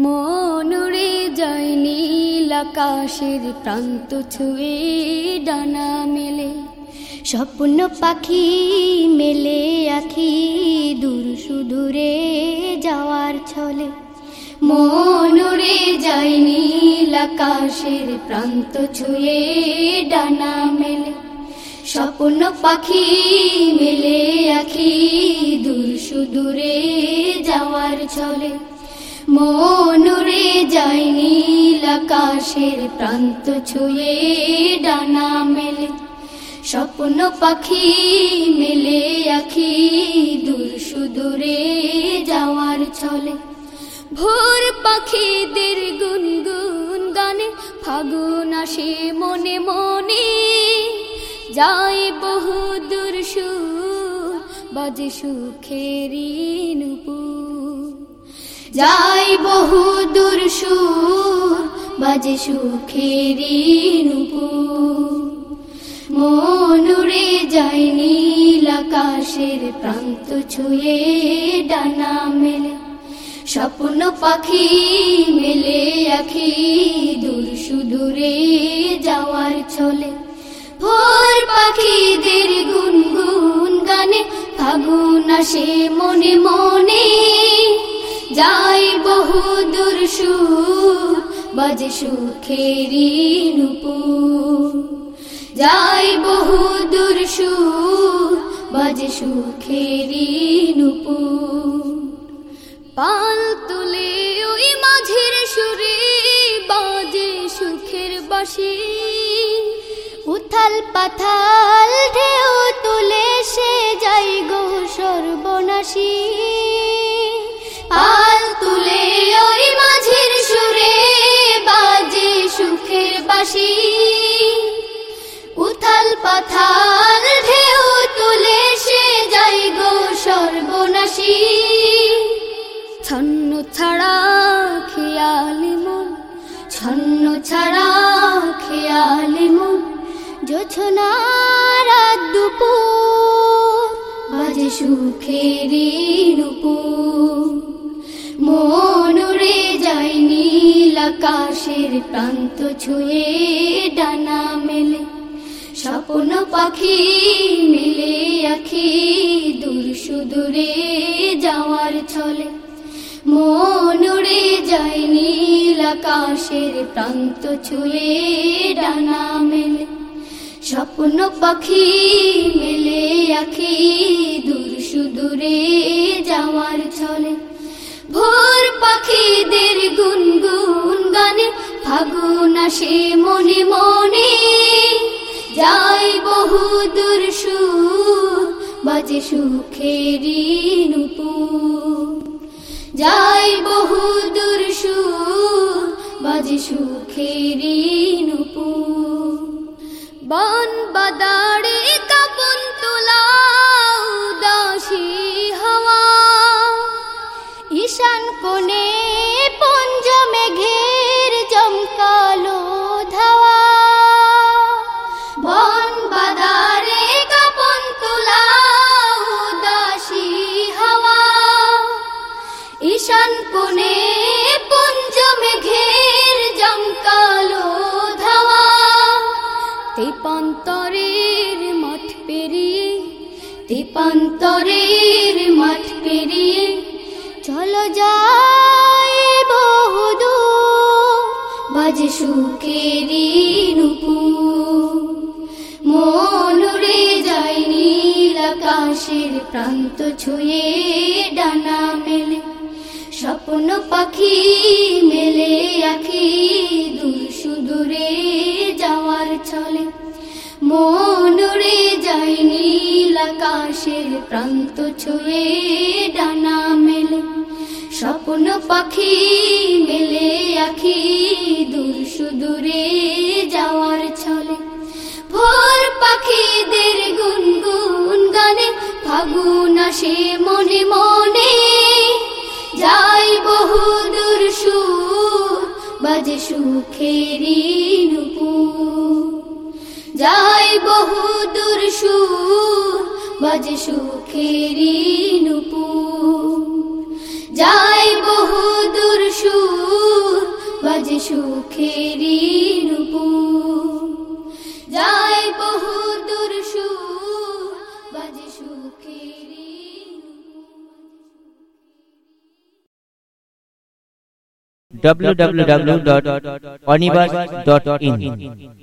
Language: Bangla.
মনুরে যায় আকাশের প্রান্ত ছুঁয়ে ডানা মেলে। স্বপ্ন পাখি মেলে আখি, দূর সুদূরে যাওয়ার ছলে। মনুরে যায় আকাশের প্রান্ত ছুঁয়ে ডানা মেলে। স্বপ্ন পাখি মেলে আখি, দূর সুদূরে যাওয়ার ছলে। মনুরে যায় নীল আকাশের প্রান্ত ছুঁয়ে ডানা মেলে। স্বপ্ন পাখি মেলে আখি দূর সুদূরে যাওয়ার ছলে। ভোর পাখিদের গুনগুন গানে, ফাগুন আসে মনে মনে। যায় বহু দূর সুর, বাজে সুখেরি নুপুর। যাই বহু দূর সুর বাজে সুখেরি নুপুর মনুরে যায় নীল আকাশের প্রান্ত ছুঁয়ে ডানা মেলে। স্বপ্ন পাখি মেলে আখি দূর সুদূরে যাওয়ার ছলে। ভোর পাখিদের গুনগুন গানে, ফাগুন আসে মনে মনে যাই বহু দূর সুর, বাজে সুখেরি নুপুর। যাই বহু দূর সুর, বাজে সুখেরি নুপুর। পাল তুলে ওই মাঝের সুরে, বাজে সুখের বাসি। উথাল পাথাল ঢেউ পাথাল ঢেউ তুলে সে যাই গো সর্বনাশী। ছন্ন ছাড়া খেয়ালি মন, ছন্ন ছাড়া খেয়ালি মন। জোছনা রাত দুপুর, বাজে সুখেরি নুপুর নীল আকাশের প্রান্ত ছুঁয়ে ডানা মেলে। স্বপ্ন পাখি মেলে আখি দূর সুদূরে যাওয়ার ছলে। মনুরে যায় নীল আকাশের প্রান্ত ছুঁয়ে ডানা মেলে। স্বপ্ন পাখি মেলে আখি দূর সুদূরে যাওয়ার ছলে। ভোর পাখিদের গুনগুন গানে, ফাগুন আসে মনে মনে। যাই বহু দূর সুর বাজে সুখেরি নুপুর যাই বহু দূর সুর বাজে সুখেরি নুপুর বন বাদাড়ে কাপন তোলা উদাসী হাওয়া, ঈশান কোণে তেপান্তরের মাঠ পেরিয়ে তেপান্তরের মাঠ পেরিয়ে চলো যাই বহুদূর, বাজে সুখেরি নুপুর মনুরে যাই নীল আকাশের প্রান্ত ছুঁয়ে ডানা মেলে, স্বপ্ন পাখি মেলে আখি দূর সুদূরে। ছলে মনুরে যাই নীল আকাশের প্রান্ত ছুঁয়ে ডানা মেলে। স্বপ্ন পাখি মেলে আখি দূর সুদূরে যাওয়ার ছলে। ভোর পাখিদের গুনগুন গানে, ফাগুন আসে মনে মনে। যাই বহু দূর সুর, বাজে সুখেরি নুপুর। যাই বহু দূর সুর বাজে সুখেরি নুপুর। যাই বহু দূর সুর বাজে সুখেরি নুপু যায় বহু দূর সুর বাজে সুখেরি www.onibus.in